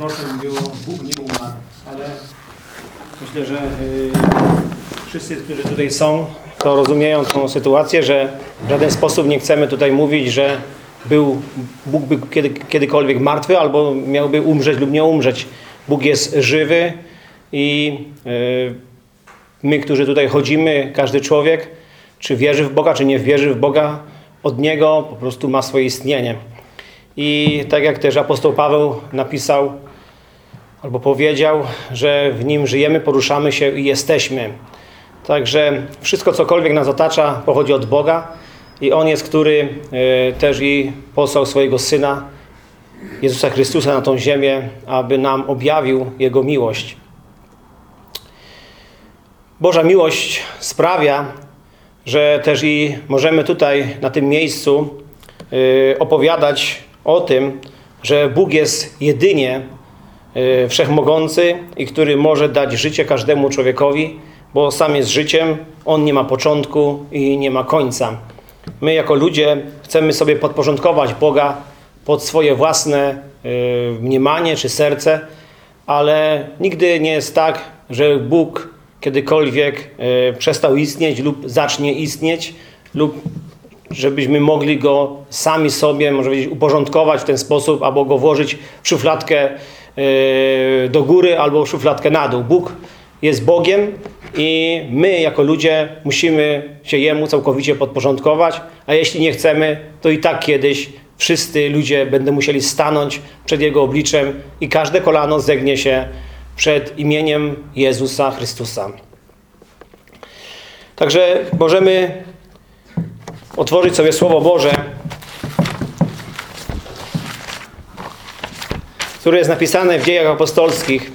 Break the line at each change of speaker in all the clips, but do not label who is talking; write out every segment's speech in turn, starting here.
proszeń było Bóg nie umarł, ale myślę, że y, wszyscy, którzy tutaj są, to rozumieją tą sytuację, że w żaden sposób nie chcemy tutaj mówić, że był, Bóg był kiedy, kiedykolwiek martwy albo miałby umrzeć lub nie umrzeć. Bóg jest żywy i y, my, którzy tutaj chodzimy, każdy człowiek, czy wierzy w Boga, czy nie wierzy w Boga, od Niego po prostu ma swoje istnienie. I tak jak też apostoł Paweł napisał albo powiedział, że w Nim żyjemy, poruszamy się i jesteśmy. Także wszystko, cokolwiek nas otacza, pochodzi od Boga i On jest, który e, też i posłał swojego Syna, Jezusa Chrystusa na tą ziemię, aby nam objawił Jego miłość. Boża miłość sprawia, że też i możemy tutaj na tym miejscu y, opowiadać o tym, że Bóg jest jedynie wszechmogący i który może dać życie każdemu człowiekowi, bo sam jest życiem, on nie ma początku i nie ma końca. My jako ludzie chcemy sobie podporządkować Boga pod swoje własne y, mniemanie czy serce, ale nigdy nie jest tak, że Bóg kiedykolwiek e, przestał istnieć lub zacznie istnieć, lub żebyśmy mogli go sami sobie, może powiedzieć, uporządkować w ten sposób, albo go włożyć w szufladkę e, do góry, albo szufladkę na dół. Bóg jest Bogiem i my jako ludzie musimy się Jemu całkowicie podporządkować, a jeśli nie chcemy, to i tak kiedyś wszyscy ludzie będą musieli stanąć przed Jego obliczem i każde kolano zegnie się przed imieniem Jezusa Chrystusa. Także możemy otworzyć sobie Słowo Boże, które jest napisane w dziejach apostolskich.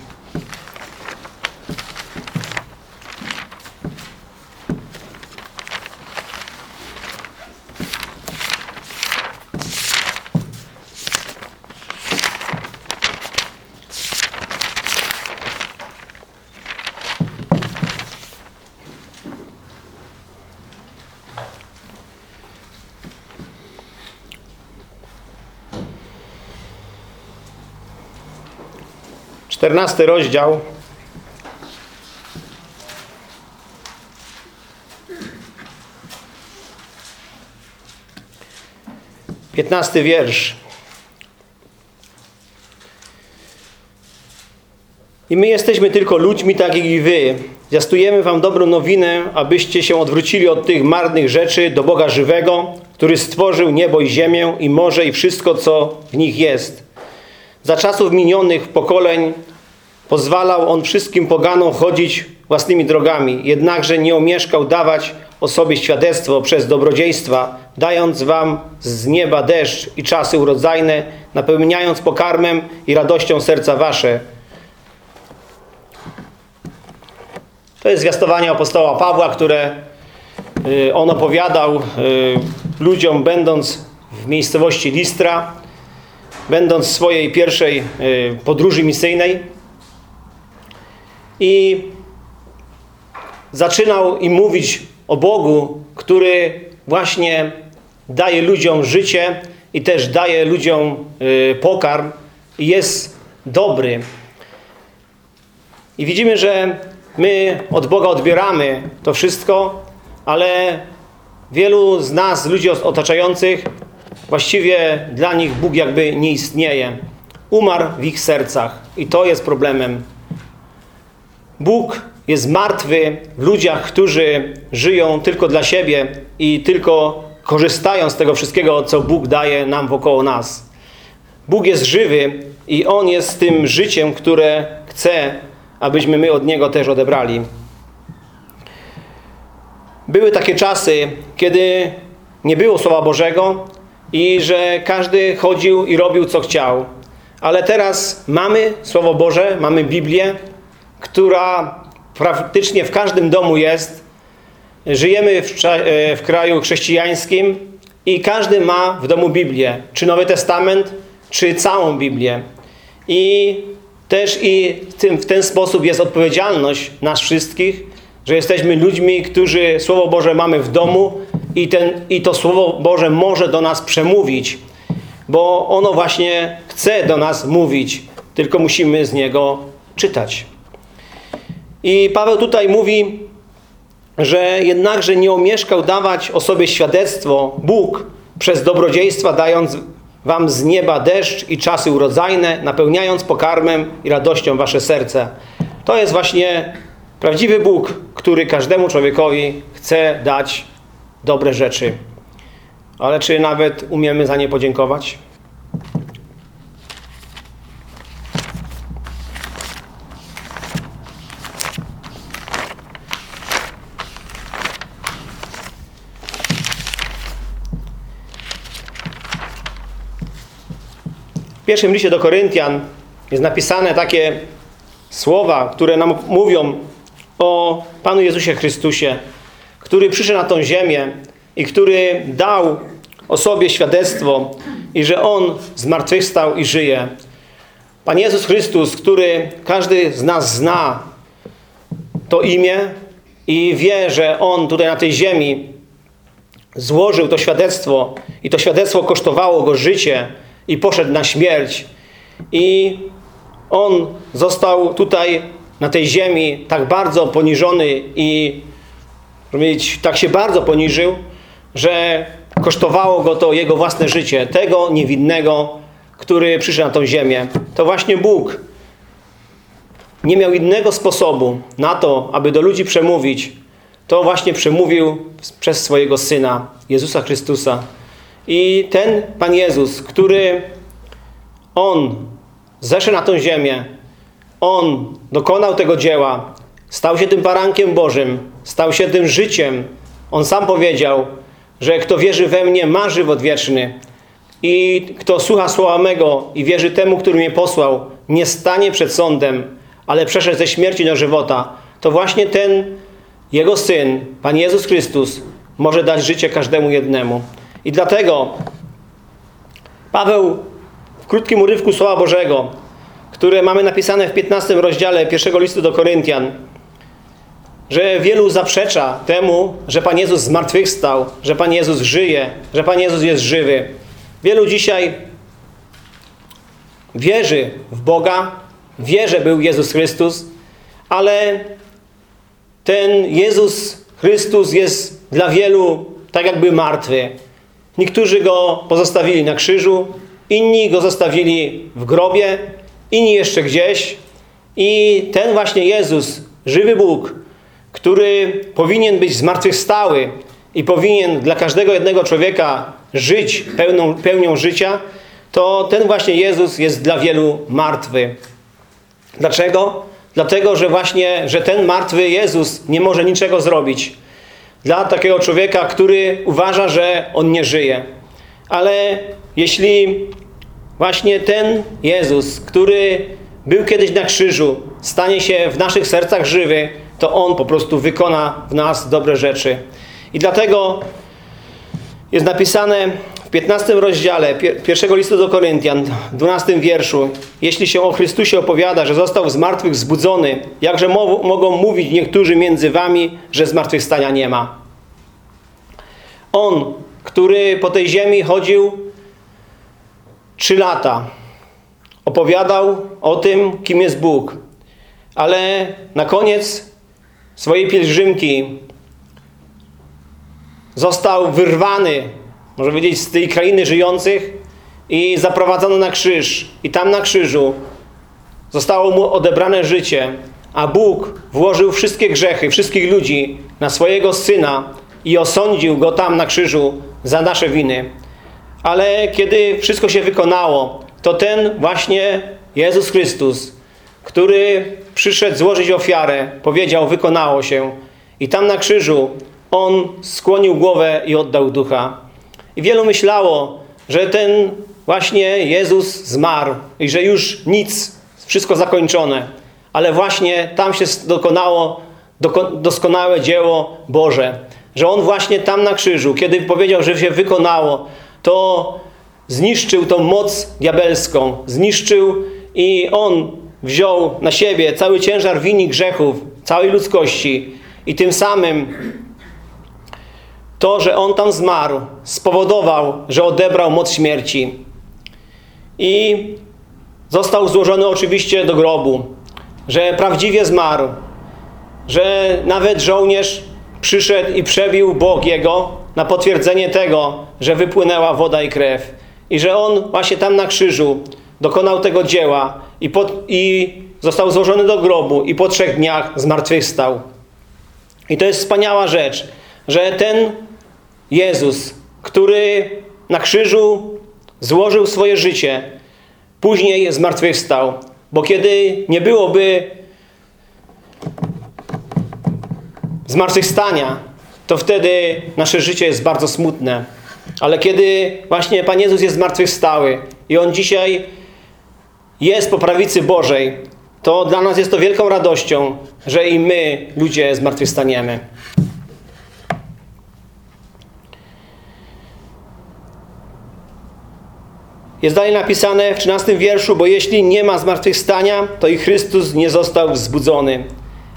Czternasty rozdział. Piętnasty wiersz. I my jesteśmy tylko ludźmi, tak jak i wy. Zjastujemy wam dobrą nowinę, abyście się odwrócili od tych marnych rzeczy do Boga żywego, który stworzył niebo i ziemię i morze i wszystko, co w nich jest. Za czasów minionych pokoleń pozwalał on wszystkim poganom chodzić własnymi drogami, jednakże nie omieszkał dawać o sobie świadectwo przez dobrodziejstwa, dając wam z nieba deszcz i czasy urodzajne, napełniając pokarmem i radością serca wasze. To jest zwiastowanie apostoła Pawła, które y, on opowiadał y, ludziom, będąc w miejscowości Listra, będąc w swojej pierwszej y, podróży misyjnej i zaczynał im mówić o Bogu, który właśnie daje ludziom życie i też daje ludziom y, pokarm i jest dobry. I widzimy, że my od Boga odbieramy to wszystko, ale wielu z nas, ludzi otaczających, Właściwie dla nich Bóg jakby nie istnieje. Umarł w ich sercach i to jest problemem. Bóg jest martwy w ludziach, którzy żyją tylko dla siebie i tylko korzystają z tego wszystkiego, co Bóg daje nam wokoło nas. Bóg jest żywy i On jest tym życiem, które chce, abyśmy my od Niego też odebrali. Były takie czasy, kiedy nie było Słowa Bożego, i że każdy chodził i robił co chciał. Ale teraz mamy Słowo Boże, mamy Biblię, która praktycznie w każdym domu jest. Żyjemy w, e, w kraju chrześcijańskim i każdy ma w domu Biblię, czy Nowy Testament, czy całą Biblię. I też i w, tym, w ten sposób jest odpowiedzialność nas wszystkich, że jesteśmy ludźmi, którzy Słowo Boże mamy w domu i, ten, i to Słowo Boże może do nas przemówić, bo ono właśnie chce do nas mówić. tylko musimy z niego czytać. I Paweł tutaj mówi, że jednakże nie omieszkał dawać o sobie świadectwo Bóg przez dobrodziejstwa, dając wam z nieba deszcz i czasy urodzajne, napełniając pokarmem i radością wasze serca. To jest właśnie prawdziwy Bóg, który każdemu człowiekowi chce dać dobre rzeczy. Ale czy nawet umiemy za nie podziękować? W pierwszym liście do Koryntian jest napisane takie słowa, które nam mówią o Panu Jezusie Chrystusie, który przyszedł na tą ziemię i który dał o sobie świadectwo i że On zmartwychwstał i żyje. Pan Jezus Chrystus, który każdy z nas zna to imię i wie, że On tutaj na tej ziemi złożył to świadectwo i to świadectwo kosztowało Go życie i poszedł na śmierć. I On został tutaj na tej ziemi tak bardzo poniżony i tak się bardzo poniżył, że kosztowało go to jego własne życie, tego niewinnego, który przyszedł na tą ziemię. To właśnie Bóg nie miał innego sposobu na to, aby do ludzi przemówić. To właśnie przemówił przez swojego Syna, Jezusa Chrystusa. I ten Pan Jezus, który On zeszedł na tą ziemię, On dokonał tego dzieła, stał się tym barankiem Bożym, stał się tym życiem. On sam powiedział, że kto wierzy we mnie ma żywot wieczny i kto słucha słowa mego i wierzy temu, który mnie posłał, nie stanie przed sądem, ale przeszedł ze śmierci do żywota. To właśnie ten Jego Syn, Pan Jezus Chrystus, może dać życie każdemu jednemu. I dlatego Paweł w krótkim urywku Słowa Bożego, które mamy napisane w 15 rozdziale pierwszego listu do Koryntian, że wielu zaprzecza temu, że Pan Jezus zmartwychwstał, że Pan Jezus żyje, że Pan Jezus jest żywy. Wielu dzisiaj wierzy w Boga, wie, że był Jezus Chrystus, ale ten Jezus Chrystus jest dla wielu tak jakby martwy. Niektórzy Go pozostawili na krzyżu, inni Go zostawili w grobie, inni jeszcze gdzieś. I ten właśnie Jezus, żywy Bóg, który powinien być zmartwychwstały i powinien dla każdego jednego człowieka żyć pełną, pełnią życia, to ten właśnie Jezus jest dla wielu martwy. Dlaczego? Dlatego, że właśnie, że ten martwy Jezus nie może niczego zrobić dla takiego człowieka, który uważa, że on nie żyje. Ale jeśli właśnie ten Jezus, który był kiedyś na krzyżu, stanie się w naszych sercach żywy, to On po prostu wykona w nas dobre rzeczy. I dlatego jest napisane 15 rozdziale pierwszego listu do Koryntian, w 12 wierszu, jeśli się o Chrystusie opowiada, że został z martwych wzbudzony, jakże mo mogą mówić niektórzy między wami, że zmartwychwstania nie ma. On, który po tej ziemi chodził trzy lata, opowiadał o tym, kim jest Bóg, ale na koniec swojej pielgrzymki został wyrwany, może powiedzieć, z tej krainy żyjących i zaprowadzony na krzyż. I tam na krzyżu zostało mu odebrane życie, a Bóg włożył wszystkie grzechy wszystkich ludzi na swojego Syna i osądził go tam na krzyżu za nasze winy. Ale kiedy wszystko się wykonało, to ten właśnie Jezus Chrystus który przyszedł złożyć ofiarę, powiedział, wykonało się. I tam na krzyżu on skłonił głowę i oddał ducha. I wielu myślało, że ten właśnie Jezus zmarł i że już nic, wszystko zakończone. Ale właśnie tam się dokonało doskonałe dzieło Boże. Że On właśnie tam na krzyżu, kiedy powiedział, że się wykonało, to zniszczył tą moc diabelską. Zniszczył i On wziął na siebie cały ciężar wini grzechów całej ludzkości i tym samym to, że On tam zmarł, spowodował, że odebrał moc śmierci. I został złożony oczywiście do grobu, że prawdziwie zmarł, że nawet żołnierz przyszedł i przebił Bóg jego na potwierdzenie tego, że wypłynęła woda i krew. I że on właśnie tam na krzyżu dokonał tego dzieła i, pod, i został złożony do grobu i po trzech dniach zmartwychwstał. I to jest wspaniała rzecz, że ten Jezus, który na krzyżu złożył swoje życie, później zmartwychwstał. Bo kiedy nie byłoby zmartwychwstania, to wtedy nasze życie jest bardzo smutne. Ale kiedy właśnie Pan Jezus jest zmartwychwstały i On dzisiaj jest po prawicy Bożej, to dla nas jest to wielką radością, że i my, ludzie, zmartwychwstaniemy. Jest dalej napisane w 13 wierszu, bo jeśli nie ma zmartwychwstania, to i Chrystus nie został wzbudzony.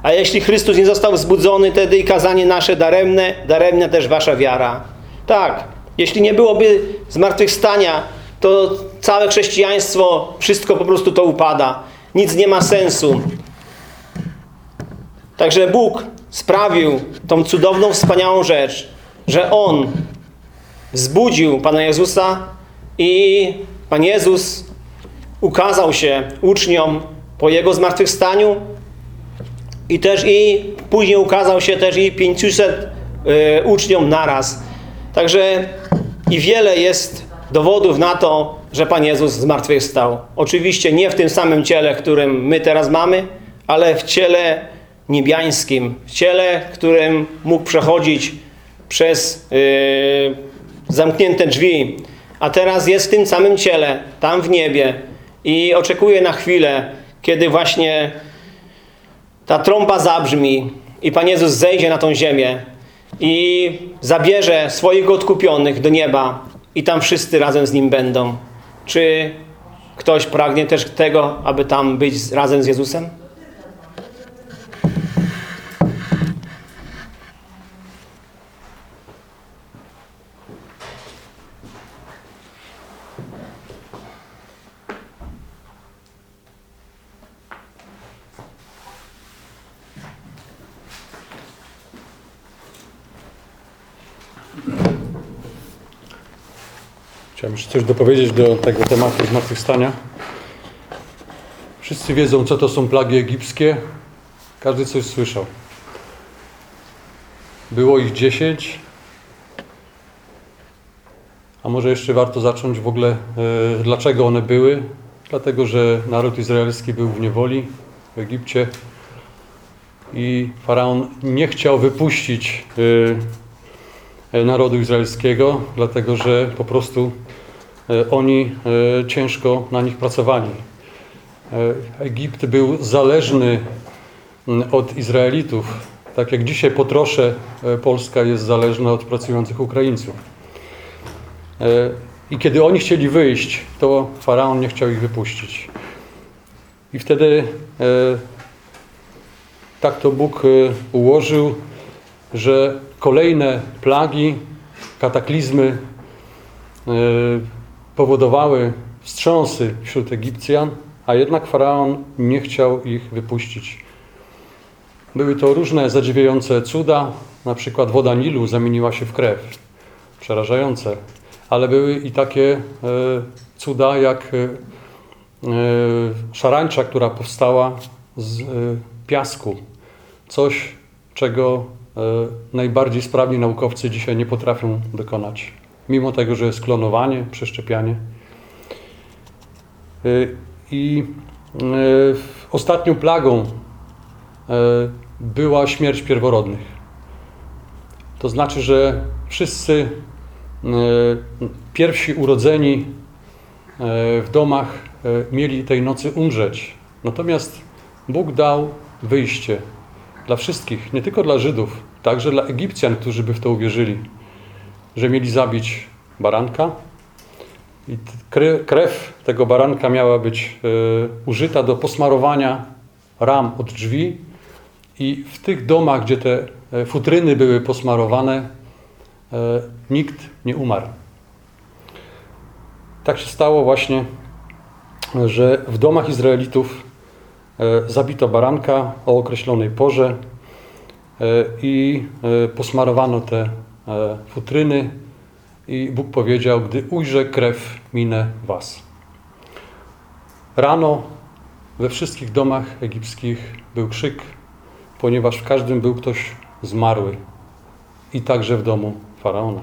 A jeśli Chrystus nie został wzbudzony, wtedy i kazanie nasze daremne, daremna też wasza wiara. Tak, jeśli nie byłoby zmartwychwstania, to całe chrześcijaństwo, wszystko po prostu to upada. Nic nie ma sensu. Także Bóg sprawił tą cudowną, wspaniałą rzecz, że On wzbudził Pana Jezusa i Pan Jezus ukazał się uczniom po Jego zmartwychwstaniu i też i później ukazał się też i 500 y, uczniom naraz. Także i wiele jest dowodów na to, że Pan Jezus zmartwychwstał. Oczywiście nie w tym samym ciele, którym my teraz mamy, ale w ciele niebiańskim, w ciele, którym mógł przechodzić przez yy, zamknięte drzwi, a teraz jest w tym samym ciele, tam w niebie i oczekuje na chwilę, kiedy właśnie ta trąba zabrzmi i Pan Jezus zejdzie na tą ziemię i zabierze swoich odkupionych do nieba i tam wszyscy razem z Nim będą. Czy ktoś pragnie też tego, aby tam być razem z Jezusem?
Chciałem jeszcze coś dopowiedzieć do tego tematu zmartwychwstania. Wszyscy wiedzą, co to są plagi egipskie. Każdy coś słyszał. Było ich dziesięć. A może jeszcze warto zacząć w ogóle, e, dlaczego one były? Dlatego, że naród izraelski był w niewoli w Egipcie i faraon nie chciał wypuścić e, narodu izraelskiego, dlatego że po prostu e, oni e, ciężko na nich pracowali. E, Egipt był zależny od Izraelitów, tak jak dzisiaj po trosze e, Polska jest zależna od pracujących Ukraińców. E, I kiedy oni chcieli wyjść, to faraon nie chciał ich wypuścić. I wtedy e, tak to Bóg e, ułożył, że kolejne plagi, kataklizmy e, powodowały wstrząsy wśród Egipcjan, a jednak faraon nie chciał ich wypuścić. Były to różne zadziwiające cuda, na przykład woda Nilu zamieniła się w krew. Przerażające. Ale były i takie e, cuda jak e, szarańcza, która powstała z piasku. Coś, czego najbardziej sprawni naukowcy dzisiaj nie potrafią dokonać. Mimo tego, że jest klonowanie, przeszczepianie. I ostatnią plagą była śmierć pierworodnych. To znaczy, że wszyscy pierwsi urodzeni w domach mieli tej nocy umrzeć. Natomiast Bóg dał wyjście dla wszystkich, nie tylko dla Żydów, także dla Egipcjan, którzy by w to uwierzyli, że mieli zabić baranka i krew tego baranka miała być użyta do posmarowania ram od drzwi i w tych domach, gdzie te futryny były posmarowane, nikt nie umarł. Tak się stało właśnie że w domach Izraelitów e, zabito baranka o określonej porze e, i e, posmarowano te e, futryny i Bóg powiedział, gdy ujrzę krew, minę was. Rano we wszystkich domach egipskich był krzyk, ponieważ w każdym był ktoś zmarły i także w domu faraona.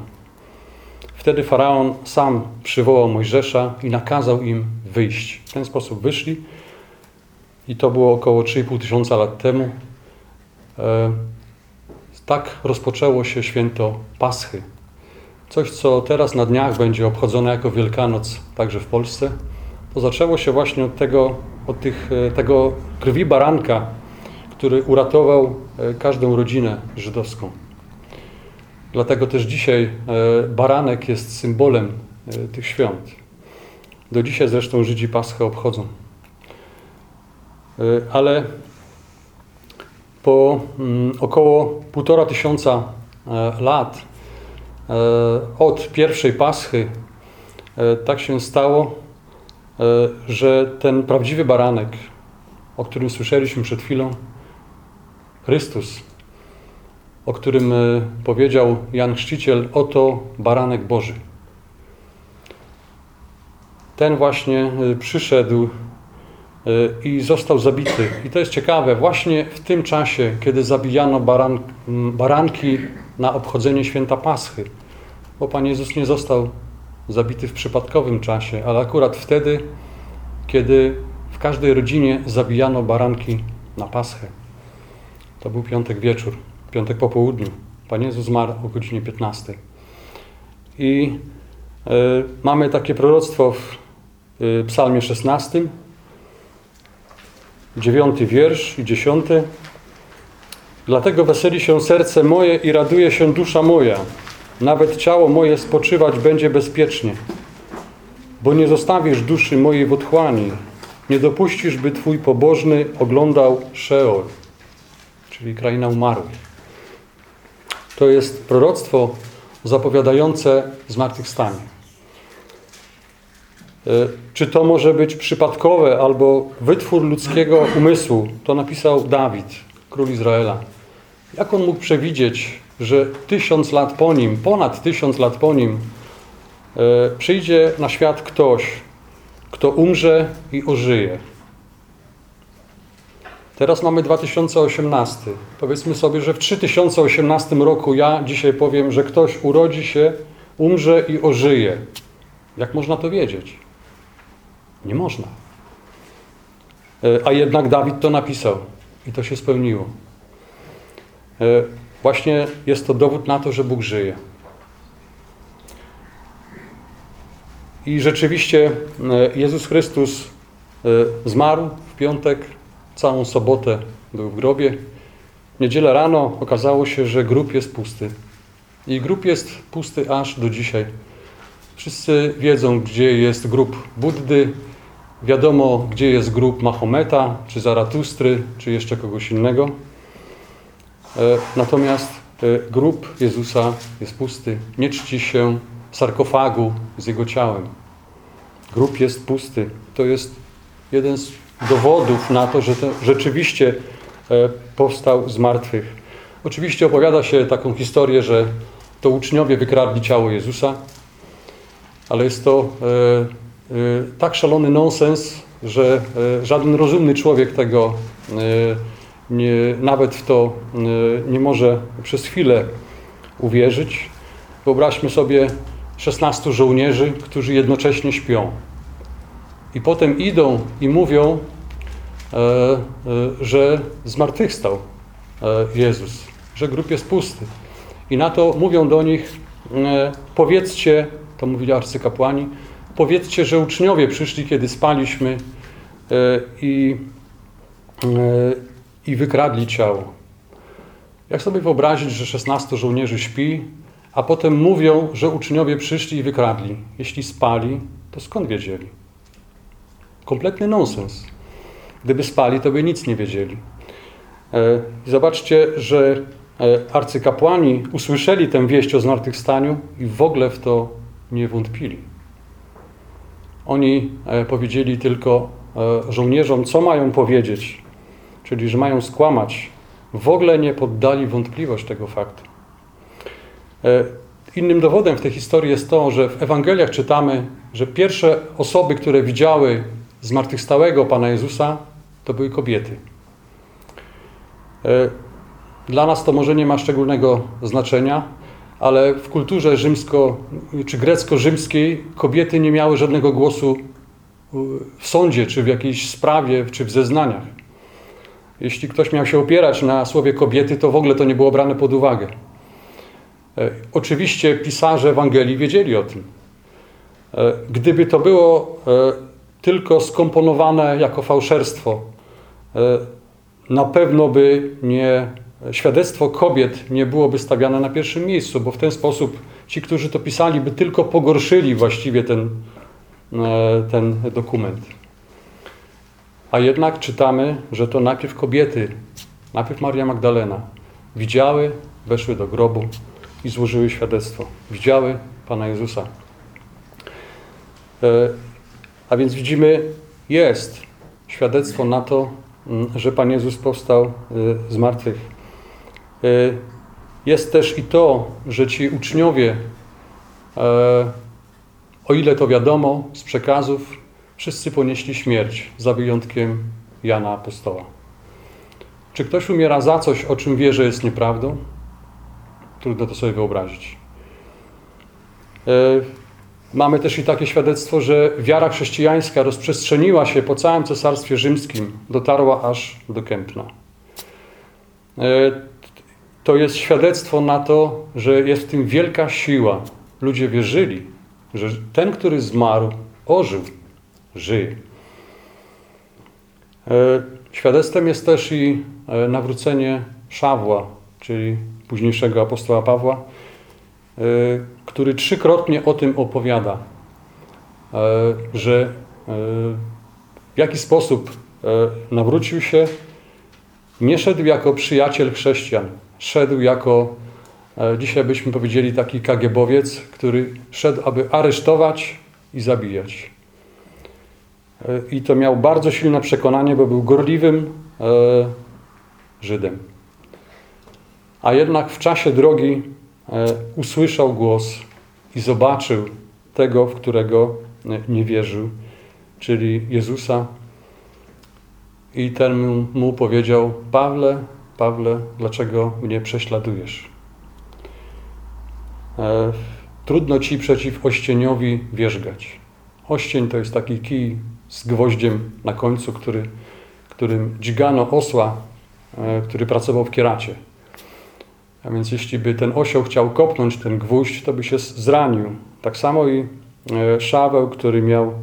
Wtedy faraon sam przywołał Mojżesza i nakazał im wyjść. W ten sposób wyszli i to było około 3,5 tysiąca lat temu. E, Tak rozpoczęło się święto Paschy. Coś, co teraz na dniach będzie obchodzone jako Wielkanoc także w Polsce. To zaczęło się właśnie od tego, od tych, e, tego krwi baranka, który uratował e, każdą rodzinę żydowską. Dlatego też dzisiaj baranek jest symbolem tych świąt. Do dzisiaj zresztą Żydzi Paschę obchodzą. E, Ale po mm, około półtora tysiąca e, lat e, od pierwszej Paschy e, tak się stało, że ten prawdziwy baranek, o którym słyszeliśmy przed chwilą, Chrystus, o którym powiedział Jan Chrzciciel, oto baranek Boży. Ten właśnie przyszedł i został zabity. I to jest ciekawe, właśnie w tym czasie, kiedy zabijano baran, baranki na obchodzenie święta Paschy. Bo Pan Jezus nie został zabity w przypadkowym czasie, ale akurat wtedy, kiedy w każdej rodzinie zabijano baranki na Paschę. To był piątek wieczór, piątek po południu. Pan Jezus zmarł o godzinie 15. I e, mamy takie proroctwo w e, psalmie 16, dziewiąty wiersz i dziesiąty. Dlatego weseli się serce moje i raduje się dusza moja. Nawet ciało moje spoczywać będzie bezpiecznie. Bo nie zostawisz duszy mojej w otchłani. Nie dopuścisz, by Twój pobożny oglądał Szeol czyli kraina umarłych. To jest proroctwo zapowiadające zmartwychwstanie. E, Czy to może być przypadkowe albo wytwór ludzkiego umysłu? To napisał Dawid, król Izraela. Jak on mógł przewidzieć, że tysiąc lat po nim, ponad tysiąc lat po nim, e, przyjdzie na świat ktoś, kto umrze i ożyje? Teraz mamy 2018. Powiedzmy sobie, że w 3018 roku ja dzisiaj powiem, że ktoś urodzi się, umrze i ożyje. Jak można to wiedzieć? Nie można. E, A jednak Dawid to napisał i to się spełniło. E, Właśnie jest to dowód na to, że Bóg żyje. I rzeczywiście e, Jezus Chrystus zmarł w piątek, całą sobotę był w grobie. W niedzielę rano okazało się, że grób jest pusty. I grób jest pusty aż do dzisiaj. Wszyscy wiedzą, gdzie jest grób Buddy, wiadomo, gdzie jest grób Mahometa, czy Zaratustry, czy jeszcze kogoś innego. E, Natomiast e, grób Jezusa jest pusty. Nie czci się sarkofagu z jego ciałem. Grób jest pusty. To jest jeden z dowodów na to, że rzeczywiście e, powstał z martwych. Oczywiście opowiada się taką historię, że to uczniowie wykradli ciało Jezusa, ale jest to tak szalony nonsens, że e, żaden rozumny człowiek tego e, nie, nawet w to nie może przez chwilę uwierzyć. Wyobraźmy sobie 16 żołnierzy, którzy jednocześnie śpią. I potem idą i mówią, że zmartwychwstał Jezus, że grób jest pusty. I na to mówią do nich, powiedzcie, to mówili arcykapłani, powiedzcie, że uczniowie przyszli, kiedy spaliśmy e, i, e, i wykradli ciało. Jak sobie wyobrazić, że 16 żołnierzy śpi, a potem mówią, że uczniowie przyszli i wykradli. Jeśli spali, to skąd wiedzieli? Kompletny nonsens. Gdyby spali, to by nic nie wiedzieli. E, zobaczcie, że arcykapłani usłyszeli tę wieść o zmartwychwstaniu i w ogóle w to nie wątpili. Oni e, powiedzieli tylko e, żołnierzom, co mają powiedzieć, czyli że mają skłamać. W ogóle nie poddali wątpliwość tego faktu. E, Innym dowodem w tej historii jest to, że w Ewangeliach czytamy, że pierwsze osoby, które widziały zmartwychwstałego Pana Jezusa, to były kobiety. Dla nas to może nie ma szczególnego znaczenia, ale w kulturze rzymsko czy grecko-rzymskiej kobiety nie miały żadnego głosu w sądzie, czy w jakiejś sprawie, czy w zeznaniach. Jeśli ktoś miał się opierać na słowie kobiety, to w ogóle to nie było brane pod uwagę. E, Oczywiście pisarze Ewangelii wiedzieli o tym. E, Gdyby to było e, tylko skomponowane jako fałszerstwo, e, na pewno by nie, świadectwo kobiet nie byłoby stawiane na pierwszym miejscu, bo w ten sposób ci, którzy to pisali, by tylko pogorszyli właściwie ten, e, ten dokument. A jednak czytamy, że to najpierw kobiety, najpierw Maria Magdalena, widziały, weszły do grobu i złożyły świadectwo. Widziały Pana Jezusa. E, A więc widzimy, jest świadectwo na to, że Pan Jezus powstał e, z martwych. E, Jest też i to, że ci uczniowie, e, o ile to wiadomo z przekazów, wszyscy ponieśli śmierć, za wyjątkiem Jana Apostoła. Czy ktoś umiera za coś, o czym wie, że jest nieprawdą? Trudno to sobie wyobrazić. E, Mamy też i takie świadectwo, że wiara chrześcijańska rozprzestrzeniła się po całym Cesarstwie Rzymskim, dotarła aż do Kępna. To jest świadectwo na to, że jest w tym wielka siła. Ludzie wierzyli, że ten, który zmarł, ożył, żyje. E, Świadectwem jest też i e, nawrócenie Szawła, czyli późniejszego apostoła Pawła, e, który trzykrotnie o tym opowiada, że w jaki sposób nawrócił się, nie szedł jako przyjaciel chrześcijan, szedł jako, e, dzisiaj byśmy powiedzieli, taki kagiebowiec, który szedł, aby aresztować i zabijać. E, I to miał bardzo silne przekonanie, bo był gorliwym e, Żydem. A jednak w czasie drogi usłyszał głos i zobaczył tego, w którego nie wierzył, czyli Jezusa. I ten mu powiedział: Pawle, Pawle, dlaczego mnie prześladujesz? E, trudno ci przeciw ościeniowi wierzgać. Oścień to jest taki kij z gwoździem na końcu, który, którym dźgano osła, e, który pracował w kieracie. A więc jeśli by ten osioł chciał kopnąć ten gwóźdź, to by się zranił. Tak samo i e, Szaweł, który miał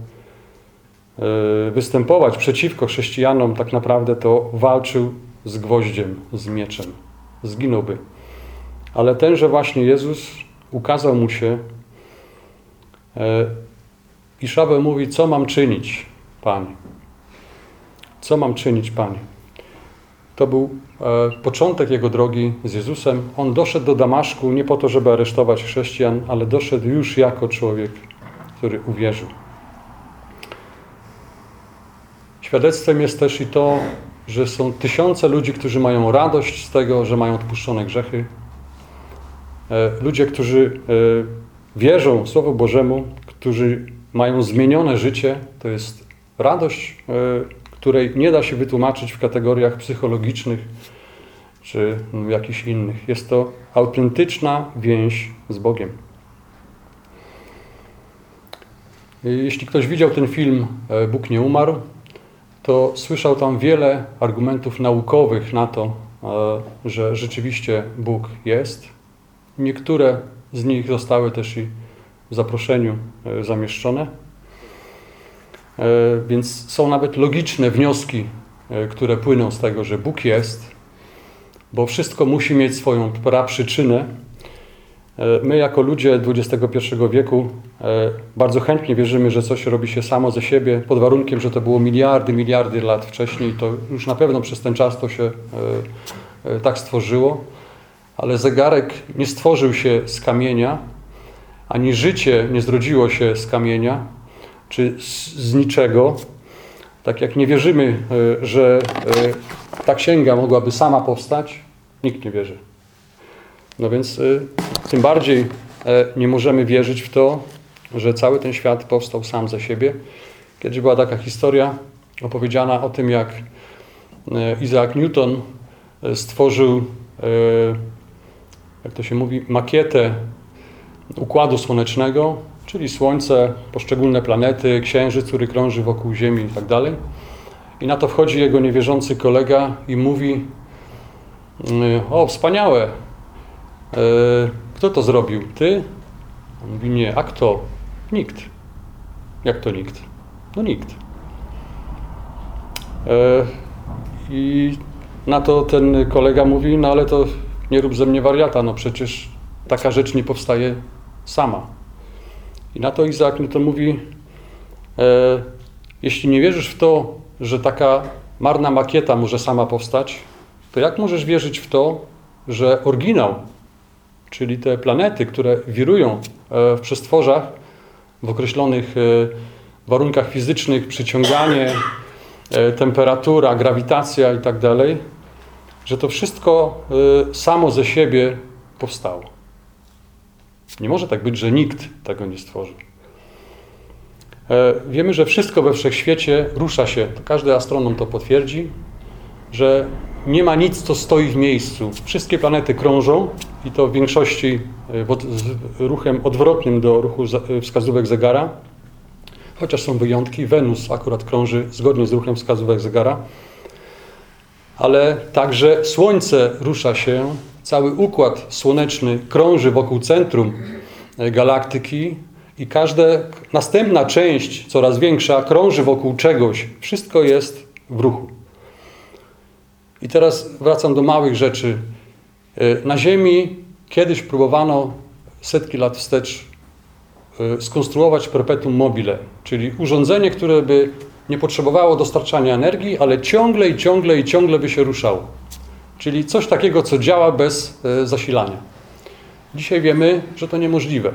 występować przeciwko chrześcijanom, tak naprawdę to walczył z gwoździem, z mieczem. Zginąłby. Ale tenże właśnie Jezus ukazał mu się e, i Szaweł mówi, co mam czynić, Panie? Co mam czynić, Panie? To był e, początek jego drogi z Jezusem. On doszedł do Damaszku nie po to, żeby aresztować chrześcijan, ale doszedł już jako człowiek, który uwierzył. Świadectwem jest też i to, że są tysiące ludzi, którzy mają radość z tego, że mają odpuszczone grzechy. E, ludzie, którzy e, wierzą Słowu Bożemu, którzy mają zmienione życie, to jest radość, e, której nie da się wytłumaczyć w kategoriach psychologicznych czy jakichś innych. Jest to autentyczna więź z Bogiem. Jeśli ktoś widział ten film Bóg nie umarł, to słyszał tam wiele argumentów naukowych na to, e, że rzeczywiście Bóg jest. Niektóre z nich zostały też i w zaproszeniu e, zamieszczone. E, Więc są nawet logiczne wnioski, które płyną z tego, że Bóg jest, bo wszystko musi mieć swoją praprzyczynę. E, My, jako ludzie XXI wieku, e, bardzo chętnie wierzymy, że coś robi się samo ze siebie, pod warunkiem, że to było miliardy, miliardy lat wcześniej. To już na pewno przez ten czas to się e, tak stworzyło. Ale zegarek nie stworzył się z kamienia, ani życie nie zrodziło się z kamienia. czy z, niczego, tak jak nie wierzymy, że ta księga mogłaby sama powstać, nikt nie wierzy. No więc e, tym bardziej e, nie możemy wierzyć w to, że cały ten świat powstał sam ze siebie. Kiedyś była taka historia opowiedziana o tym, jak e, Isaac Newton e, stworzył, jak to się mówi, makietę układu słonecznego, czyli Słońce, poszczególne planety, Księżyc, który krąży wokół Ziemi i tak dalej. I na to wchodzi jego niewierzący kolega i mówi: y, O, wspaniałe! E, Kto to zrobił? Ty? On mówi: Nie, a kto? Nikt. Jak to nikt? No nikt. E, I na to ten kolega mówi: No ale to nie rób ze mnie wariata, no przecież taka rzecz nie powstaje sama. I na to Izaak Newton mówi: e, Jeśli nie wierzysz w to, że taka marna makieta może sama powstać, to jak możesz wierzyć w to, że oryginał, czyli te planety, które wirują e, w przestworzach w określonych e, warunkach fizycznych, przyciąganie, e, temperatura, grawitacja i tak dalej, że to wszystko samo ze siebie powstało. Nie może tak być, że nikt tego nie stworzył. Wiemy, że wszystko we wszechświecie rusza się, każdy astronom to potwierdzi, że nie ma nic, co stoi w miejscu. Wszystkie planety krążą i to w większości e, z ruchem odwrotnym do ruchu e, wskazówek zegara, chociaż są wyjątki. Wenus akurat krąży zgodnie z ruchem wskazówek zegara, ale także Słońce rusza się, cały układ słoneczny krąży wokół centrum e, galaktyki i każda następna część, coraz większa, krąży wokół czegoś. Wszystko jest w ruchu. I teraz wracam do małych rzeczy. E, Na Ziemi kiedyś próbowano setki lat wstecz e, skonstruować perpetuum mobile, czyli urządzenie, które by nie potrzebowało dostarczania energii, ale ciągle i ciągle i ciągle by się ruszało. Czyli coś takiego, co działa bez e, zasilania. Dzisiaj wiemy, że to niemożliwe.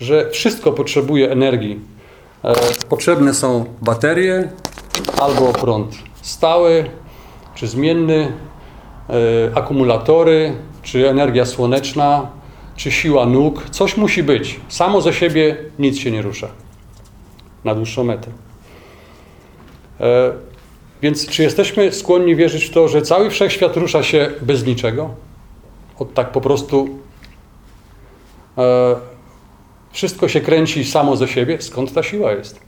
Że wszystko potrzebuje energii. Potrzebne są baterie albo prąd stały czy zmienny, akumulatory, czy energia słoneczna, czy siła nóg. Coś musi być. Samo ze siebie nic się nie rusza na dłuższą metę. E, Więc czy jesteśmy skłonni wierzyć w to, że cały wszechświat rusza się bez niczego? Od tak po prostu e, wszystko się kręci samo ze siebie? Skąd ta siła jest?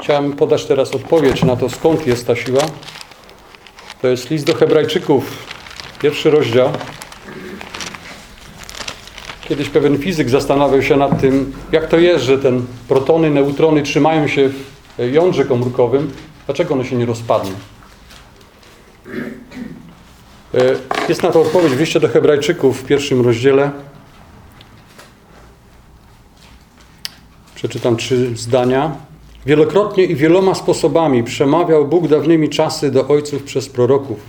Chciałem podać teraz odpowiedź na to, skąd jest ta siła. To jest list do Hebrajczyków, pierwszy rozdział. Kiedyś pewien fizyk zastanawiał się nad tym, jak to jest, że ten protony, neutrony trzymają się w jądrze komórkowym, dlaczego one się nie rozpadną. E, Jest na to odpowiedź w liście do Hebrajczyków w pierwszym rozdziale. Przeczytam trzy zdania. Wielokrotnie i wieloma sposobami przemawiał Bóg dawnymi czasy do ojców przez proroków.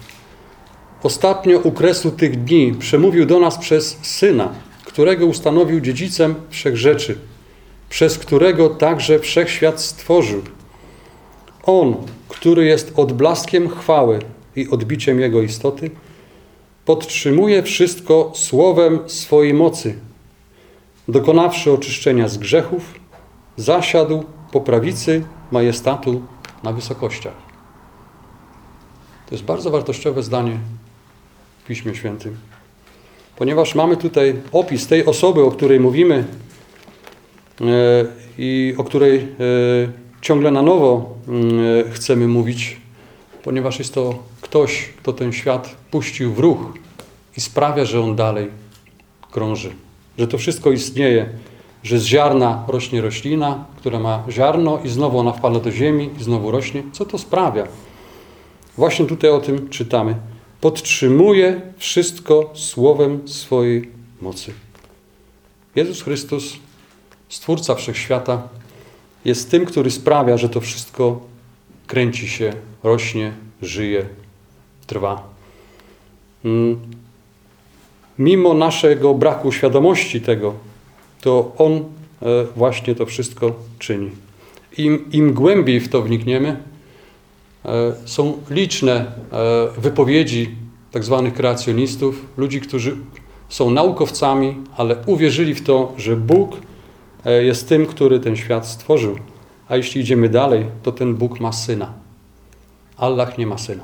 Ostatnio u kresu tych dni przemówił do nas przez Syna, którego ustanowił dziedzicem wszech rzeczy, przez którego także wszechświat stworzył. On, który jest odblaskiem chwały i odbiciem Jego istoty, podtrzymuje wszystko słowem swojej mocy, dokonawszy oczyszczenia z grzechów, zasiadł po prawicy majestatu na wysokościach. To jest bardzo wartościowe zdanie w Piśmie Świętym, ponieważ mamy tutaj opis tej osoby, o której mówimy e, i o której e, ciągle na nowo e, chcemy mówić, ponieważ jest to ktoś, kto ten świat puścił w ruch i sprawia, że on dalej krąży, że to wszystko istnieje, że z ziarna rośnie roślina, która ma ziarno i znowu ona wpada do ziemi i znowu rośnie. Co to sprawia? Właśnie tutaj o tym czytamy. Podtrzymuje wszystko słowem swojej mocy. Jezus Chrystus, Stwórca Wszechświata, jest tym, który sprawia, że to wszystko kręci się, rośnie, żyje, trwa. Mm. Mimo naszego braku świadomości tego, to On właśnie to wszystko czyni. Im, im głębiej w to wnikniemy, e, są liczne e, wypowiedzi tak zwanych kreacjonistów, ludzi, którzy są naukowcami, ale uwierzyli w to, że Bóg e, jest tym, który ten świat stworzył. A jeśli idziemy dalej, to ten Bóg ma syna. Allah nie ma syna.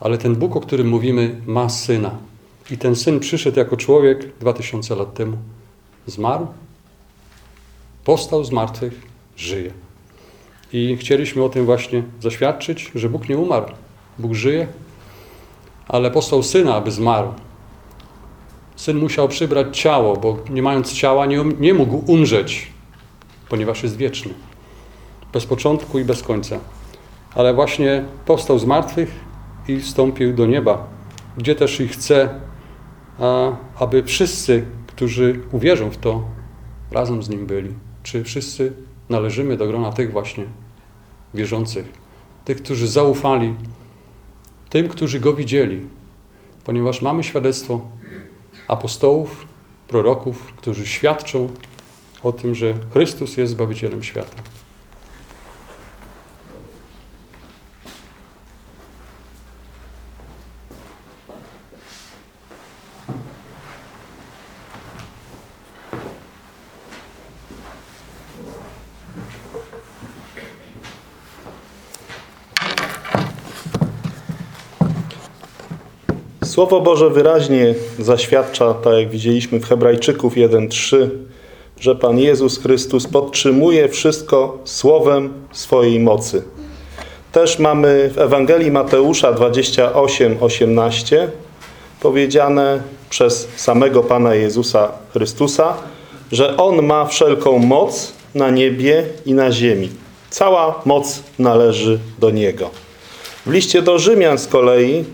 Ale ten Bóg, o którym mówimy, ma syna. I ten syn przyszedł jako człowiek 2000 lat temu. Zmarł, powstał z martwych, żyje. I chcieliśmy o tym właśnie zaświadczyć, że Bóg nie umarł. Bóg żyje, ale posłał syna, aby zmarł. Syn musiał przybrać ciało, bo nie mając ciała nie, nie mógł umrzeć, ponieważ jest wieczny. Bez początku i bez końca. Ale właśnie powstał z martwych i wstąpił do nieba, gdzie też i chce, a, aby wszyscy, którzy uwierzą w to, razem z nim byli. Czy wszyscy należymy do grona tych właśnie wierzących, tych, którzy zaufali tym, którzy go widzieli, ponieważ mamy świadectwo apostołów, proroków, którzy świadczą o tym, że Chrystus jest Zbawicielem świata.
Słowo Boże wyraźnie zaświadcza, tak jak widzieliśmy w Hebrajczyków 1:3, że Pan Jezus Chrystus podtrzymuje wszystko słowem swojej mocy. Też mamy w Ewangelii Mateusza 28:18 powiedziane przez samego Pana Jezusa Chrystusa, że On ma wszelką moc na niebie i na ziemi. Cała moc należy do Niego. W liście do Rzymian z kolei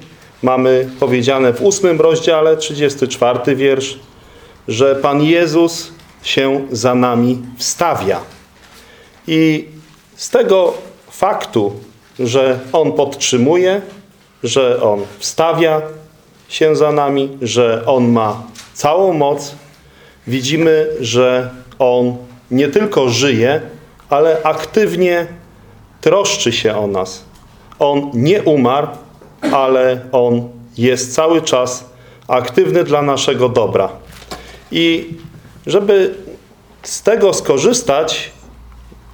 mamy powiedziane w ósmym rozdziale, 34 wiersz, że Pan Jezus się za nami wstawia. I z tego faktu, że On podtrzymuje, że On wstawia się za nami, że On ma całą moc, widzimy, że On nie tylko żyje, ale aktywnie troszczy się o nas. On nie umarł, ale On jest cały czas aktywny dla naszego dobra. I żeby z tego skorzystać,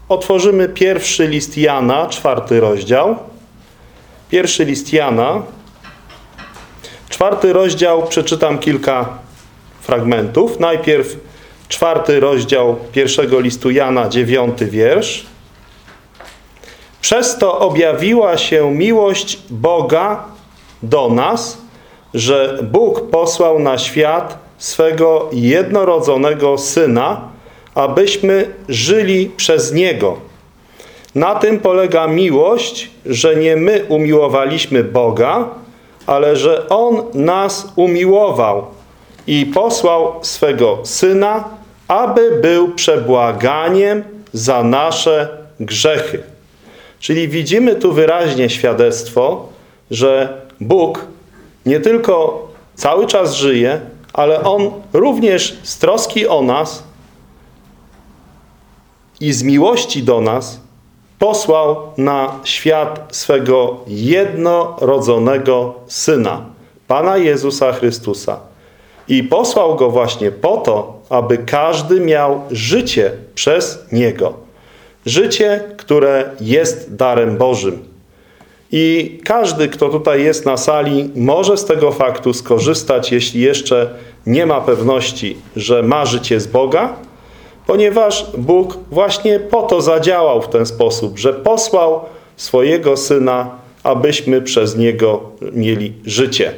otworzymy pierwszy list Jana, czwarty rozdział. Pierwszy list Jana, czwarty rozdział, przeczytam kilka fragmentów. Najpierw czwarty rozdział pierwszego listu Jana, dziewiąty wiersz. Przez to objawiła się miłość Boga do nas, że Bóg posłał na świat swego jednorodzonego Syna, abyśmy żyli przez Niego. Na tym polega miłość, że nie my umiłowaliśmy Boga, ale że On nas umiłował i posłał swego Syna, aby był przebłaganiem za nasze grzechy. Czyli widzimy tu wyraźnie świadectwo, że Bóg nie tylko cały czas żyje, ale On również z troski o nas i z miłości do nas posłał na świat swego jednorodzonego Syna, Pana Jezusa Chrystusa. I posłał Go właśnie po to, aby każdy miał życie przez Niego. Życie, które jest darem Bożym. I każdy, kto tutaj jest na sali, może z tego faktu skorzystać, jeśli jeszcze nie ma pewności, że ma życie z Boga, ponieważ Bóg właśnie po to zadziałał w ten sposób, że posłał swojego Syna, abyśmy przez Niego mieli życie.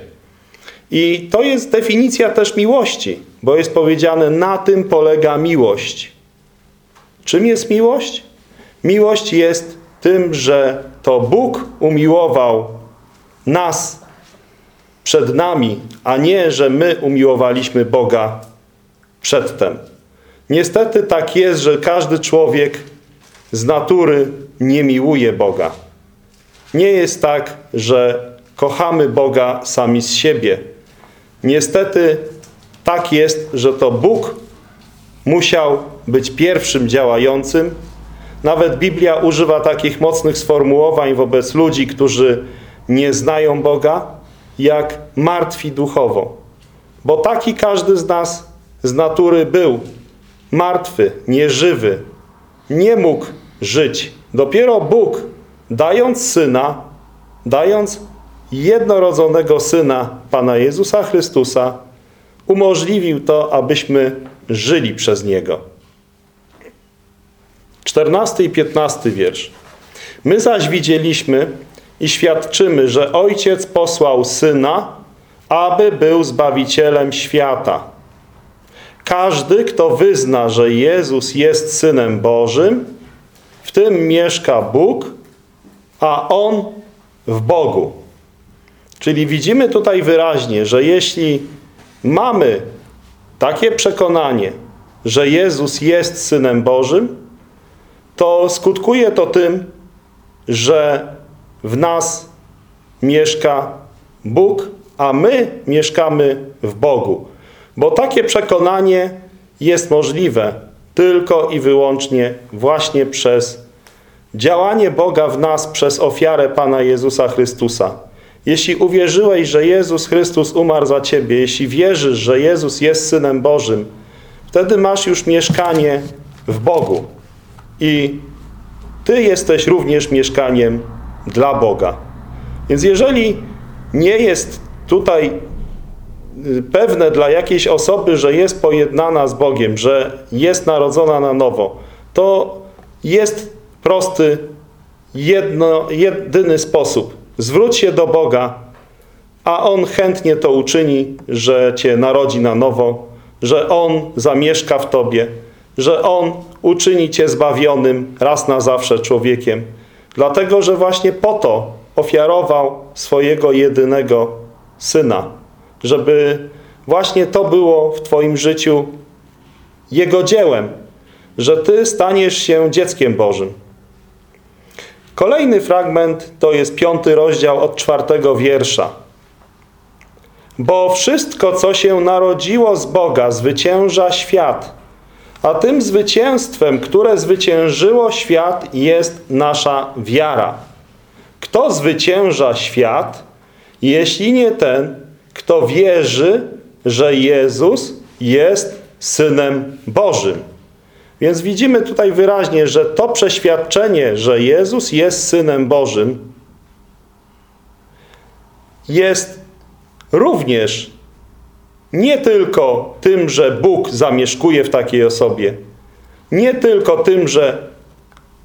I to jest definicja też miłości, bo jest powiedziane, na tym polega miłość. Czym jest miłość? Miłość jest tym, że to Bóg umiłował nas przed nami, a nie, że my umiłowaliśmy Boga przedtem. Niestety tak jest, że każdy człowiek z natury nie miłuje Boga. Nie jest tak, że kochamy Boga sami z siebie. Niestety tak jest, że to Bóg musiał być pierwszym działającym. Nawet Biblia używa takich mocnych sformułowań wobec ludzi, którzy nie znają Boga, jak martwi duchowo. Bo taki każdy z nas z natury był martwy, nieżywy, nie mógł żyć. Dopiero Bóg, dając syna, dając jednorodzonego syna Pana Jezusa Chrystusa, umożliwił to, abyśmy żyli przez niego. 14 i 15 wiersz. My zaś widzieliśmy i świadczymy, że Ojciec posłał Syna, aby był Zbawicielem świata. Każdy, kto wyzna, że Jezus jest Synem Bożym, w tym mieszka Bóg, a On w Bogu. Czyli widzimy tutaj wyraźnie, że jeśli mamy takie przekonanie, że Jezus jest Synem Bożym, to skutkuje to tym, że w nas mieszka Bóg, a my mieszkamy w Bogu. Bo takie przekonanie jest możliwe tylko i wyłącznie właśnie przez działanie Boga w nas przez ofiarę Pana Jezusa Chrystusa. Jeśli uwierzyłeś, że Jezus Chrystus umarł za ciebie, jeśli wierzysz, że Jezus jest Synem Bożym, wtedy masz już mieszkanie w Bogu. I ty jesteś również mieszkaniem dla Boga. Więc jeżeli nie jest tutaj y, pewne dla jakiejś osoby, że jest pojednana z Bogiem, że jest narodzona na nowo, to jest prosty, jedno, jedyny sposób. Zwróć się do Boga, a On chętnie to uczyni, że Cię narodzi na nowo, że On zamieszka w Tobie, że On uczyni Cię zbawionym raz na zawsze człowiekiem. Dlatego, że właśnie po to ofiarował swojego jedynego Syna, żeby właśnie to było w Twoim życiu Jego dziełem, że Ty staniesz się dzieckiem Bożym. Kolejny fragment to jest piąty rozdział od czwartego wiersza. Bo wszystko, co się narodziło z Boga, zwycięża świat. A tym zwycięstwem, które zwyciężyło świat, jest nasza wiara. Kto zwycięża świat, jeśli nie ten, kto wierzy, że Jezus jest Synem Bożym? Więc widzimy tutaj wyraźnie, że to przeświadczenie, że Jezus jest Synem Bożym, jest również nie tylko tym, że Bóg zamieszkuje w takiej osobie, nie tylko tym, że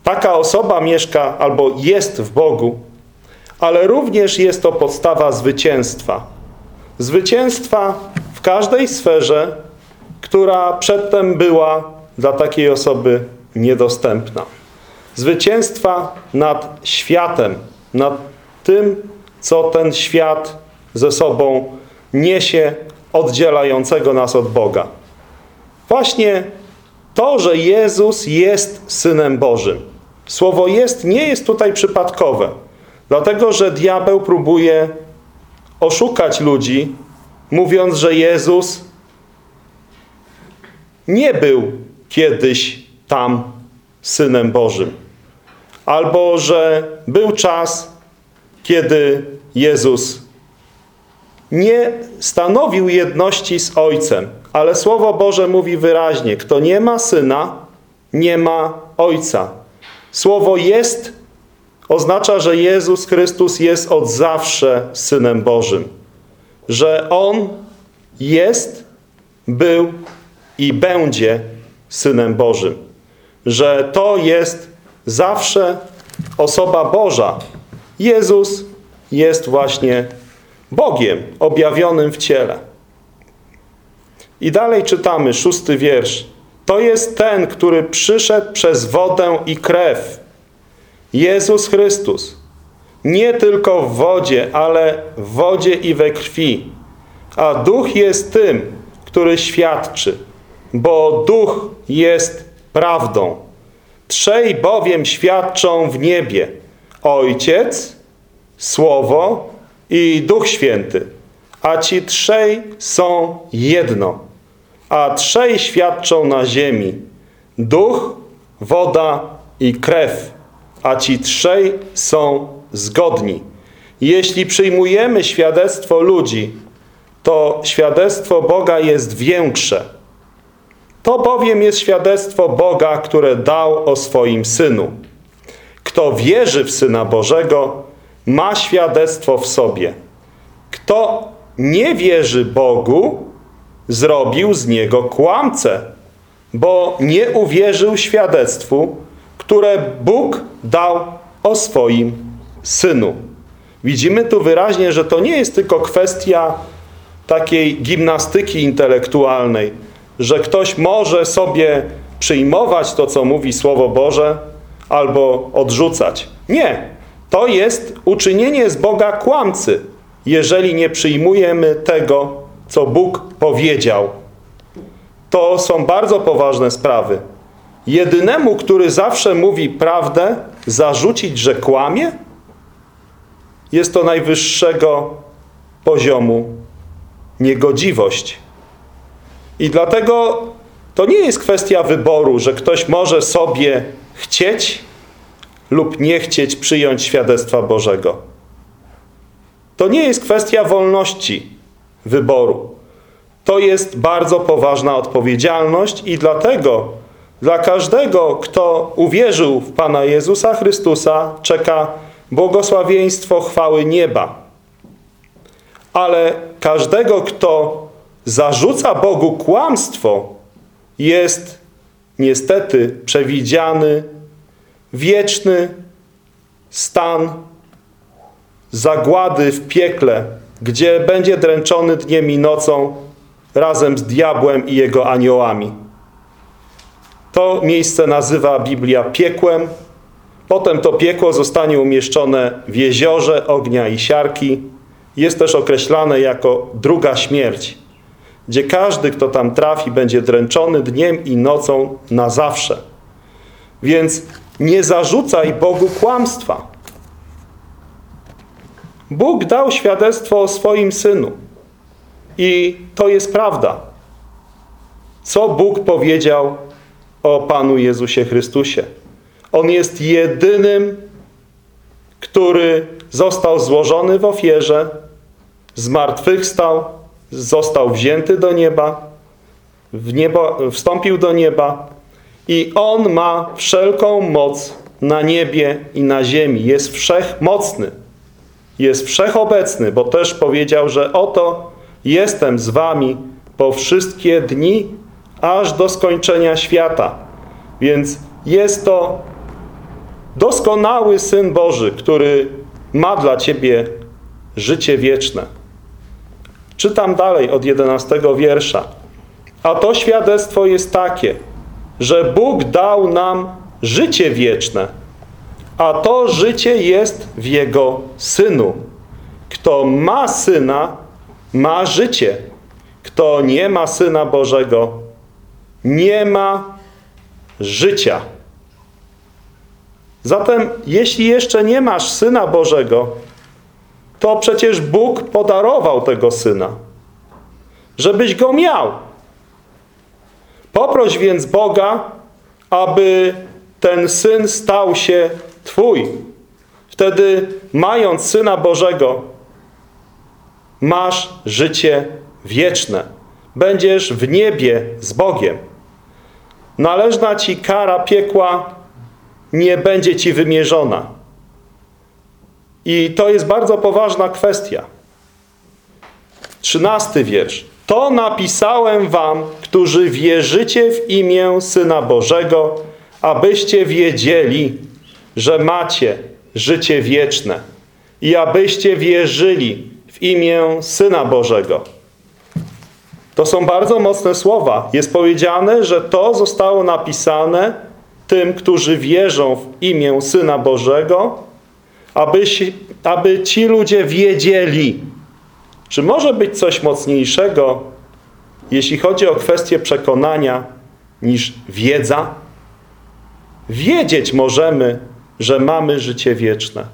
taka osoba mieszka albo jest w Bogu, ale również jest to podstawa zwycięstwa. Zwycięstwa w każdej sferze, która przedtem była dla takiej osoby niedostępna. Zwycięstwa nad światem, nad tym, co ten świat ze sobą niesie oddzielającego nas od Boga. Właśnie to, że Jezus jest Synem Bożym. Słowo jest nie jest tutaj przypadkowe, dlatego że diabeł próbuje oszukać ludzi, mówiąc, że Jezus nie był kiedyś tam Synem Bożym. Albo, że był czas, kiedy Jezus nie stanowił jedności z Ojcem. Ale Słowo Boże mówi wyraźnie, kto nie ma Syna, nie ma Ojca. Słowo jest oznacza, że Jezus Chrystus jest od zawsze Synem Bożym. Że On jest, był i będzie Synem Bożym. Że to jest zawsze osoba Boża. Jezus jest właśnie Bogiem objawionym w ciele. I dalej czytamy, szósty wiersz. To jest ten, który przyszedł przez wodę i krew. Jezus Chrystus. Nie tylko w wodzie, ale w wodzie i we krwi. A Duch jest tym, który świadczy, bo Duch jest prawdą. Trzej bowiem świadczą w niebie. Ojciec, Słowo i Duch Święty. A ci trzej są jedno. A trzej świadczą na ziemi. duch, woda i krew, a ci trzej są zgodni. Jeśli przyjmujemy świadectwo ludzi, to świadectwo Boga jest większe. To bowiem jest świadectwo Boga, które dał o swoim Synu. Kto wierzy w Syna Bożego, ma świadectwo w sobie. Kto nie wierzy Bogu, zrobił z niego kłamcę, bo nie uwierzył świadectwu, które Bóg dał o swoim Synu. Widzimy tu wyraźnie, że to nie jest tylko kwestia takiej gimnastyki intelektualnej, że ktoś może sobie przyjmować to, co mówi Słowo Boże, albo odrzucać. Nie. To jest uczynienie z Boga kłamcy, jeżeli nie przyjmujemy tego, co Bóg powiedział. To są bardzo poważne sprawy. Jedynemu, który zawsze mówi prawdę, zarzucić, że kłamie, jest to najwyższego poziomu niegodziwość. I dlatego to nie jest kwestia wyboru, że ktoś może sobie chcieć lub nie chcieć przyjąć świadectwa Bożego. To nie jest kwestia wolności wyboru. To jest bardzo poważna odpowiedzialność i dlatego dla każdego, kto uwierzył w Pana Jezusa Chrystusa, czeka błogosławieństwo chwały nieba. Ale każdego, kto zarzuca Bogu kłamstwo, jest niestety przewidziany wieczny stan zagłady w piekle, gdzie będzie dręczony dniem i nocą razem z diabłem i jego aniołami. To miejsce nazywa Biblia piekłem. Potem to piekło zostanie umieszczone w jeziorze ognia i siarki. Jest też określane jako druga śmierć, gdzie każdy, kto tam trafi, będzie dręczony dniem i nocą na zawsze. Więc nie zarzucaj Bogu kłamstwa. Bóg dał świadectwo o swoim Synu. I to jest prawda. Co Bóg powiedział o Panu Jezusie Chrystusie? On jest jedynym, który został złożony w ofierze, zmartwychwstał, został wzięty do nieba, w niebo, wstąpił do nieba i On ma wszelką moc na niebie i na ziemi. Jest wszechmocny, jest wszechobecny, bo też powiedział, że oto jestem z wami po wszystkie dni, aż do skończenia świata. Więc jest to doskonały Syn Boży, który ma dla ciebie życie wieczne. Czytam dalej od 11 wiersza. A to świadectwo jest takie, że Bóg dał nam życie wieczne, a to życie jest w Jego Synu. Kto ma Syna, ma życie. Kto nie ma Syna Bożego, nie ma życia. Zatem, jeśli jeszcze nie masz Syna Bożego, to przecież Bóg podarował tego Syna, żebyś go miał. Poproś więc Boga, aby ten Syn stał się Twój. Wtedy, mając Syna Bożego, masz życie wieczne. Będziesz w niebie z Bogiem. Należna Ci kara piekła nie będzie Ci wymierzona. I to jest bardzo poważna kwestia. Trzynasty wiersz. To napisałem wam, którzy wierzycie w imię Syna Bożego, abyście wiedzieli, że macie życie wieczne i abyście wierzyli w imię Syna Bożego. To są bardzo mocne słowa. Jest powiedziane, że to zostało napisane tym, którzy wierzą w imię Syna Bożego, aby, aby ci ludzie wiedzieli. Czy może być coś mocniejszego, jeśli chodzi o kwestię przekonania, niż wiedza? Wiedzieć możemy, że mamy życie wieczne.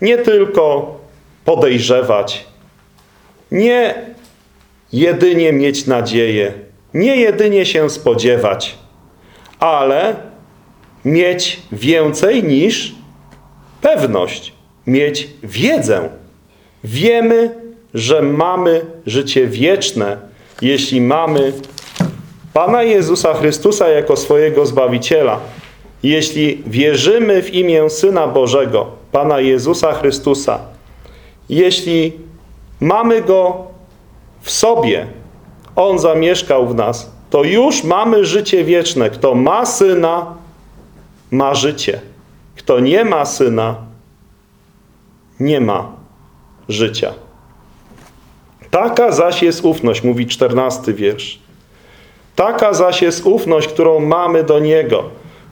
Nie tylko podejrzewać, nie jedynie mieć nadzieję, nie jedynie się spodziewać, ale mieć więcej niż pewność, mieć wiedzę. Wiemy, że mamy życie wieczne, jeśli mamy Pana Jezusa Chrystusa jako swojego Zbawiciela. Jeśli wierzymy w imię Syna Bożego, Pana Jezusa Chrystusa, jeśli mamy Go w sobie, On zamieszkał w nas, to już mamy życie wieczne. Kto ma Syna, ma życie. Kto nie ma Syna, nie ma życia. Taka zaś jest ufność, mówi czternasty wiersz. Taka zaś jest ufność, którą mamy do Niego,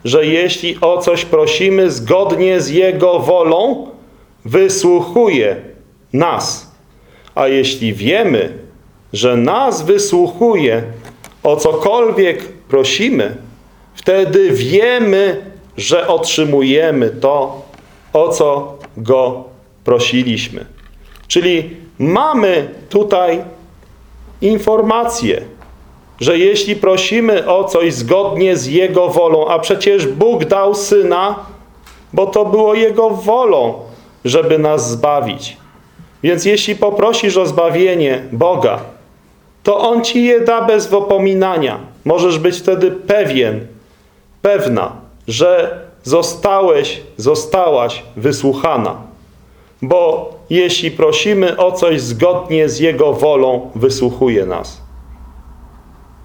że jeśli o coś prosimy zgodnie z Jego wolą, wysłuchuje nas. A jeśli wiemy, że nas wysłuchuje, o cokolwiek prosimy, wtedy wiemy, że otrzymujemy to, o co Go prosiliśmy. Czyli mamy tutaj informację, że jeśli prosimy o coś zgodnie z Jego wolą, a przecież Bóg dał Syna, bo to było Jego wolą, żeby nas zbawić. Więc jeśli poprosisz o zbawienie Boga, to On ci je da bez wopominania. Możesz być wtedy pewien, pewna, że zostałeś, zostałaś wysłuchana. Bo jeśli prosimy o coś zgodnie z Jego wolą, wysłuchuje nas.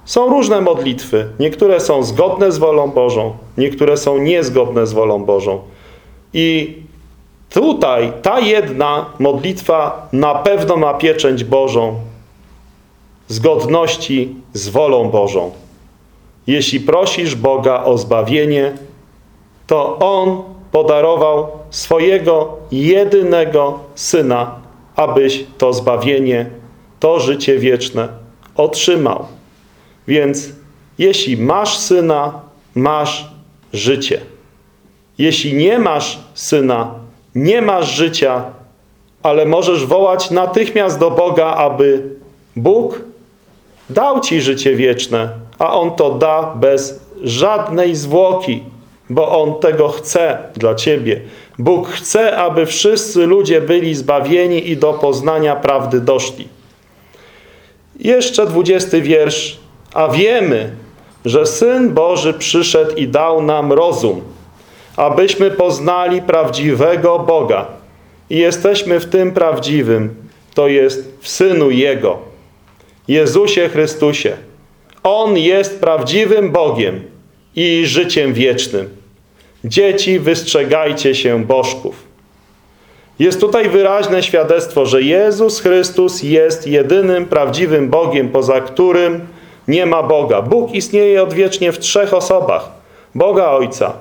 Są różne modlitwy. Niektóre są zgodne z wolą Bożą, niektóre są niezgodne z wolą Bożą. I tutaj ta jedna modlitwa na pewno ma pieczęć Bożą, zgodności z wolą Bożą. Jeśli prosisz Boga o zbawienie, to On podarował swojego jedynego Syna, abyś to zbawienie, to życie wieczne otrzymał. Więc jeśli masz Syna, masz życie. Jeśli nie masz Syna, nie masz życia, ale możesz wołać natychmiast do Boga, aby Bóg dał ci życie wieczne, a On to da bez żadnej zwłoki, bo On tego chce dla ciebie. Bóg chce, aby wszyscy ludzie byli zbawieni i do poznania prawdy doszli. Jeszcze dwudziesty wiersz. A wiemy, że Syn Boży przyszedł i dał nam rozum, abyśmy poznali prawdziwego Boga. I jesteśmy w tym prawdziwym, to jest w Synu Jego, Jezusie Chrystusie. On jest prawdziwym Bogiem i życiem wiecznym. Dzieci, wystrzegajcie się bożków. Jest tutaj wyraźne świadectwo, że Jezus Chrystus jest jedynym prawdziwym Bogiem, poza którym nie ma Boga. Bóg istnieje odwiecznie w trzech osobach. Boga Ojca,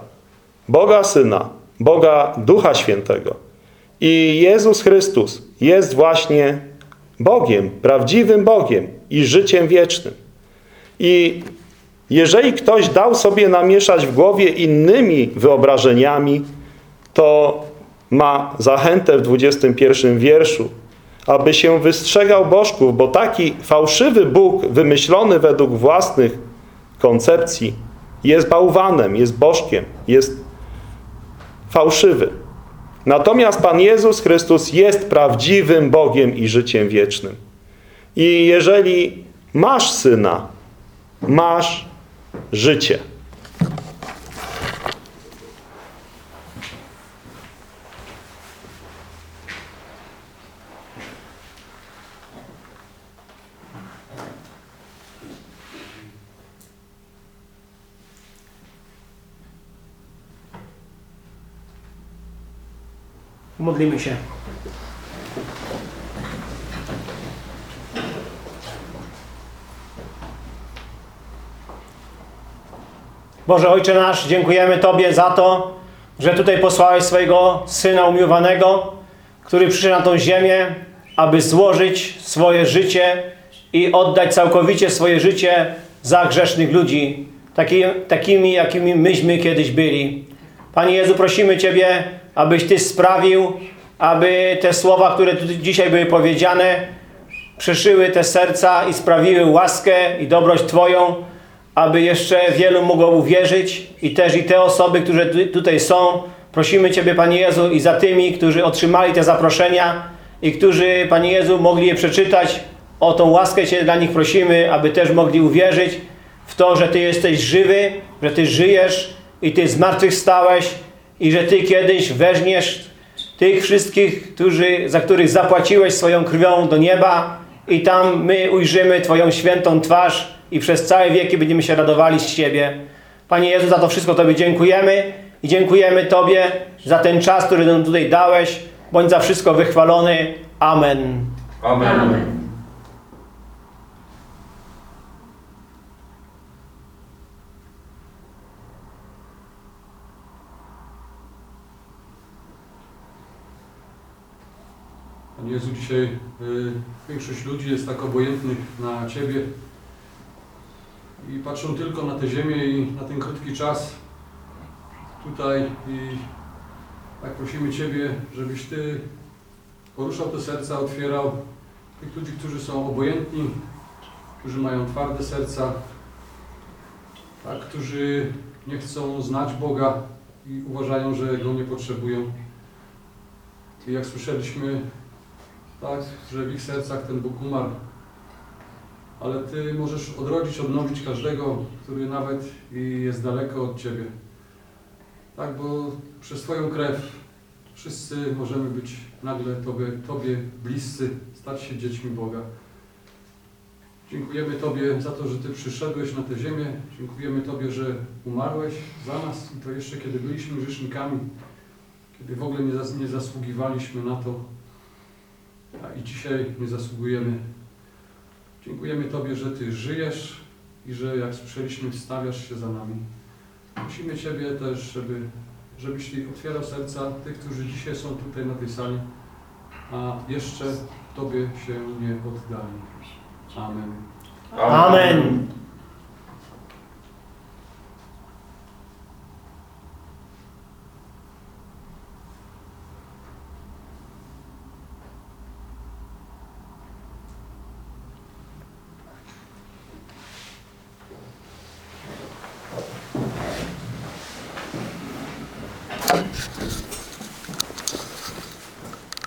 Boga Syna, Boga Ducha Świętego. I Jezus Chrystus jest właśnie Bogiem, prawdziwym Bogiem i życiem wiecznym. I jeżeli ktoś dał sobie namieszać w głowie innymi wyobrażeniami, to ma zachętę w 21 wierszu, aby się wystrzegał bożków, bo taki fałszywy Bóg, wymyślony według własnych koncepcji, jest bałwanem, jest bożkiem, jest fałszywy. Natomiast Pan Jezus Chrystus jest prawdziwym Bogiem i życiem wiecznym. I jeżeli masz Syna, masz życie.
Modlimy się. Boże Ojcze nasz, dziękujemy Tobie za to, że tutaj posłałeś swojego Syna umiłowanego, który przyszedł na tą ziemię, aby złożyć swoje życie i oddać całkowicie swoje życie za grzesznych ludzi, taki, takimi, jakimi myśmy kiedyś byli. Panie Jezu, prosimy Ciebie, abyś Ty sprawił, aby te słowa, które tu dzisiaj były powiedziane, przeszyły te serca i sprawiły łaskę i dobroć Twoją, aby jeszcze wielu mogło uwierzyć i też i te osoby, które tu- tutaj są. Prosimy Ciebie, Panie Jezu, i za tymi, którzy otrzymali te zaproszenia i którzy, Panie Jezu, mogli je przeczytać. O tą łaskę Cię dla nich prosimy, aby też mogli uwierzyć w to, że Ty jesteś żywy, że Ty żyjesz i Ty zmartwychwstałeś i że Ty kiedyś weźmiesz tych wszystkich, którzy, za których zapłaciłeś swoją krwią do nieba i tam my ujrzymy Twoją świętą twarz i przez całe wieki będziemy się radowali z Ciebie. Panie Jezu, za to wszystko Tobie dziękujemy i dziękujemy Tobie za ten czas, który nam tutaj dałeś. Bądź za wszystko wychwalony. Amen.
Amen.
Panie Jezu, dzisiaj y, większość ludzi jest tak obojętnych na Ciebie i patrzą tylko na tę ziemię i na ten krótki czas tutaj i tak prosimy Ciebie, żebyś Ty poruszał te serca, otwierał tych ludzi, którzy są obojętni, którzy mają twarde serca, tak, którzy nie chcą znać Boga i uważają, że Go nie potrzebują. I jak słyszeliśmy, tak, że w ich sercach ten Bóg umarł. Ale Ty możesz odrodzić, odnowić każdego, który nawet jest daleko od Ciebie. Tak, bo przez Twoją krew wszyscy możemy być nagle Tobie, Tobie bliscy, stać się dziećmi Boga. Dziękujemy Tobie za to, że Ty przyszedłeś na tę ziemię. Dziękujemy Tobie, że umarłeś za nas i to jeszcze kiedy byliśmy grzesznikami, kiedy w ogóle nie zasługiwaliśmy na to, a i dzisiaj nie zasługujemy. Dziękujemy Tobie, że Ty żyjesz i że jak słyszeliśmy, wstawiasz się za nami. Prosimy Ciebie też, żeby, żebyś Ty otwierał serca tych, którzy dzisiaj są tutaj na tej sali, a jeszcze Tobie się nie oddali. Amen.
Amen.